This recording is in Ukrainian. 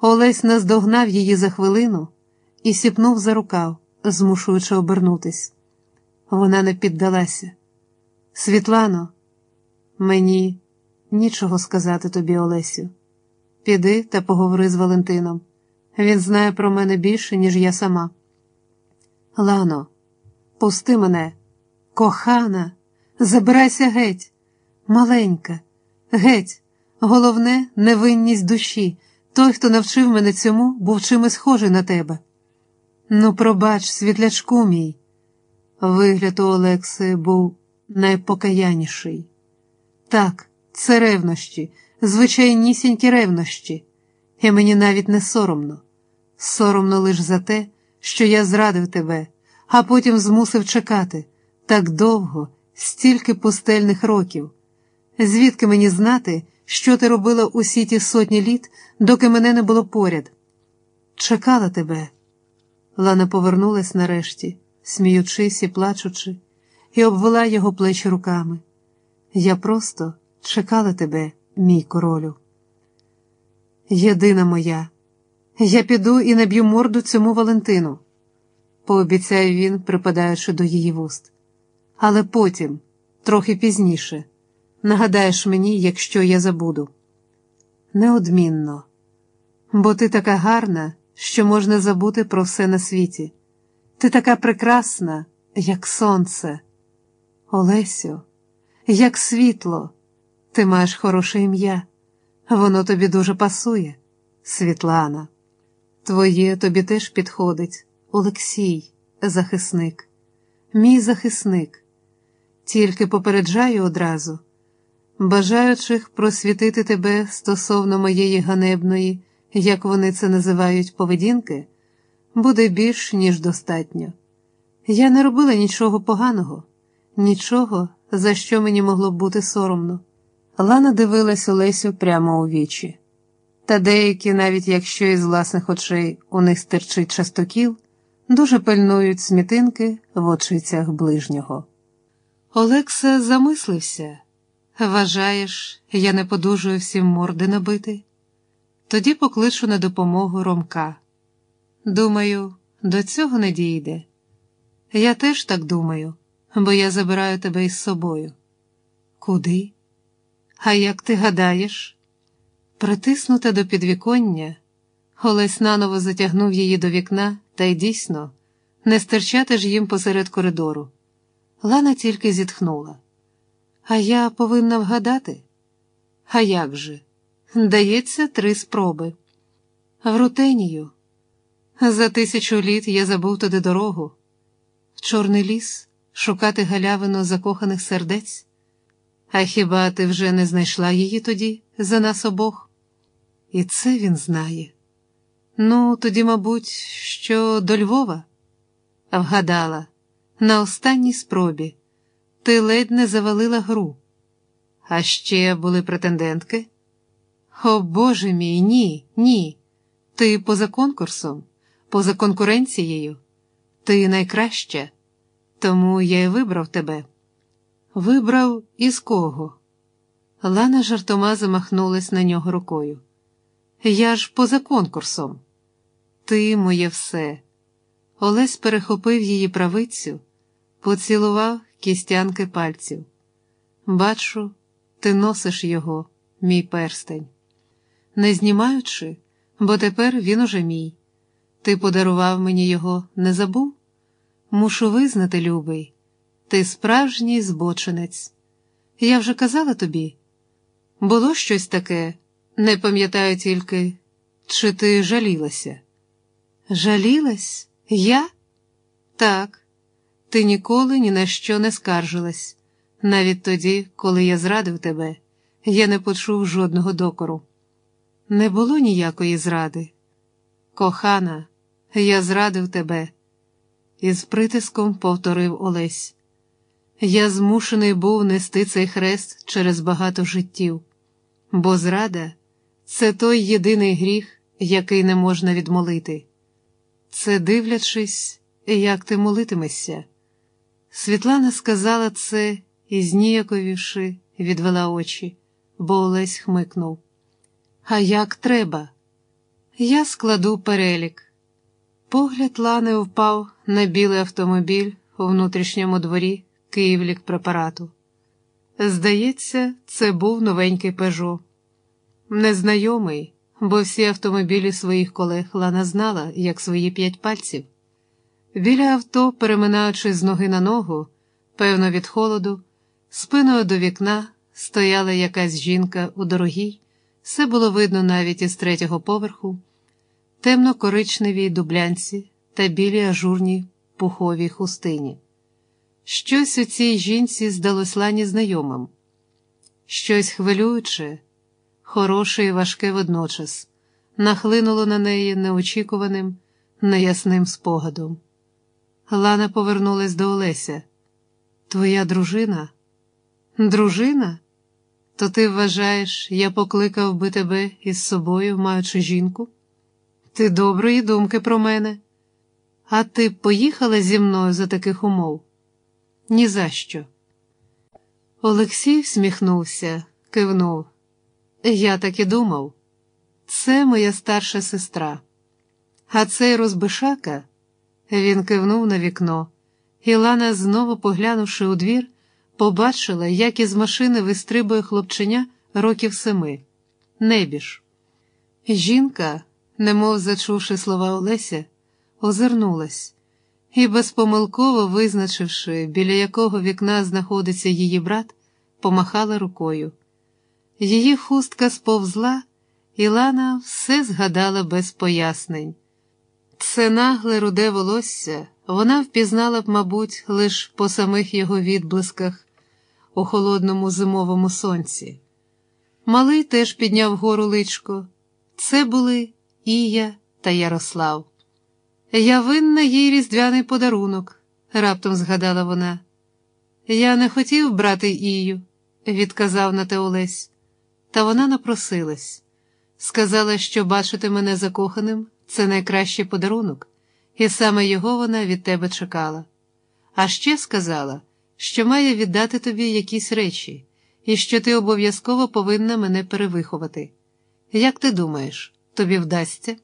Олесь наздогнав її за хвилину і сіпнув за рукав, змушуючи обернутись. Вона не піддалася. Світлано, мені нічого сказати тобі, Олесю. Піди та поговори з Валентином. Він знає про мене більше, ніж я сама. Лано, пусти мене, кохана, забирайся геть, маленька, геть, головне невинність душі. Той, хто навчив мене цьому, був чимось схожий на тебе. Ну, пробач, світлячку мій. Вигляд у Олекси був найпокаяніший. Так, це ревнощі, звичайнісінькі ревнощі, і мені навіть не соромно. Соромно лише за те, що я зрадив тебе, а потім змусив чекати так довго, стільки пустельних років. Звідки мені знати, що ти робила усі ті сотні літ, доки мене не було поряд? Чекала тебе. Лана повернулась нарешті, сміючись і плачучи, і обвела його плечі руками. Я просто чекала тебе, мій королю. Єдина моя, я піду і наб'ю морду цьому Валентину, пообіцяв він, припадаючи до її вуст. Але потім, трохи пізніше, нагадаєш мені, якщо я забуду. Неодмінно, бо ти така гарна, що можна забути про все на світі. Ти така прекрасна, як сонце. Олесю, як світло, ти маєш хороше ім'я, воно тобі дуже пасує, Світлана. Твоє тобі теж підходить, Олексій, захисник, мій захисник. Тільки попереджаю одразу, бажаючих просвітити тебе стосовно моєї ганебної, як вони це називають, поведінки, буде більш, ніж достатньо. Я не робила нічого поганого, нічого, за що мені могло б бути соромно. Лана дивилась Олесю прямо у вічі. Та деякі, навіть якщо із власних очей у них стирчить частокіл, дуже пильнують смітинки в очицях ближнього. Олекса замислився. Вважаєш, я не подужую всім морди набити? Тоді покличу на допомогу Ромка. Думаю, до цього не дійде. Я теж так думаю, бо я забираю тебе із собою. Куди? А як ти гадаєш? Притиснута до підвіконня, Олесь наново затягнув її до вікна, та й дійсно, не стирчати ж їм посеред коридору. Лана тільки зітхнула. А я повинна вгадати? А як же? Дається три спроби. В рутенію. За тисячу літ я забув туди дорогу. Чорний ліс шукати галявину закоханих сердець. А хіба ти вже не знайшла її тоді за нас обох? І це він знає. Ну, тоді, мабуть, що до Львова? Вгадала, на останній спробі ти ледь не завалила гру. А ще були претендентки? О Боже мій, ні, ні. Ти поза конкурсом, поза конкуренцією. Ти найкраща, тому я й вибрав тебе. Вибрав із кого? Лана жартома замахнулась на нього рукою. Я ж поза конкурсом. Ти моє все. Олесь перехопив її правицю, поцілував кістянки пальців. Бачу, ти носиш його, мій перстень. Не знімаючи, бо тепер він уже мій. Ти подарував мені його, не забув? Мушу визнати, любий, ти справжній збочинець. Я вже казала тобі. Було щось таке, не пам'ятаю тільки, чи ти жалілася? Жалілась? Я? Так, ти ніколи ні на що не скаржилась. Навіть тоді, коли я зрадив тебе, я не почув жодного докору. Не було ніякої зради. Кохана, я зрадив тебе, із притиском повторив Олесь. Я змушений був нести цей хрест через багато життів, бо зрада це той єдиний гріх, який не можна відмолити. Це дивлячись, як ти молитимешся. Світлана сказала це і, зніяковівши, відвела очі, бо Олесь хмикнув. А як треба? Я складу перелік. Погляд Лани впав на білий автомобіль у внутрішньому дворі Київлік препарату. Здається, це був новенький Пежо. Незнайомий, бо всі автомобілі своїх колег Лана знала, як свої п'ять пальців. Біля авто, переминаючи з ноги на ногу, певно, від холоду, спиною до вікна стояла якась жінка у дорогій, все було видно навіть із третього поверху, темно-коричневій дублянці та білій ажурній пуховій хустині. Щось у цій жінці здалось Лані знайомим, щось хвилююче, хороше і важке водночас, нахлинуло на неї неочікуваним, неясним спогадом. Лана повернулась до Олеся. Твоя дружина? Дружина? То ти вважаєш, я покликав би тебе із собою, маючи жінку? Ти доброї думки про мене. А ти поїхала зі мною за таких умов? Ні за що. Олексій всміхнувся, кивнув. Я так і думав. Це моя старша сестра. А цей розбишака, він кивнув на вікно, і Лана, знову поглянувши у двір, побачила, як із машини вистрибує хлопченя років семи. Небіж. Жінка, немов зачувши слова Олеся, озирнулась і, безпомилково визначивши, біля якого вікна знаходиться її брат, помахала рукою. Її хустка сповзла, і Лана все згадала без пояснень. Це нагле руде волосся вона впізнала б, мабуть, лише по самих його відблисках у холодному зимовому сонці. Малий теж підняв гору личко. Це були Ія та Ярослав. Я винна їй різдвяний подарунок, раптом згадала вона. Я не хотів брати Ію, відказав на те Олесь, та вона напросилась. Сказала, що бачити мене закоханим це найкращий подарунок, і саме його вона від тебе чекала. А ще сказала, що має віддати тобі якісь речі, і що ти обов'язково повинна мене перевиховати. Як ти думаєш, тобі вдасться?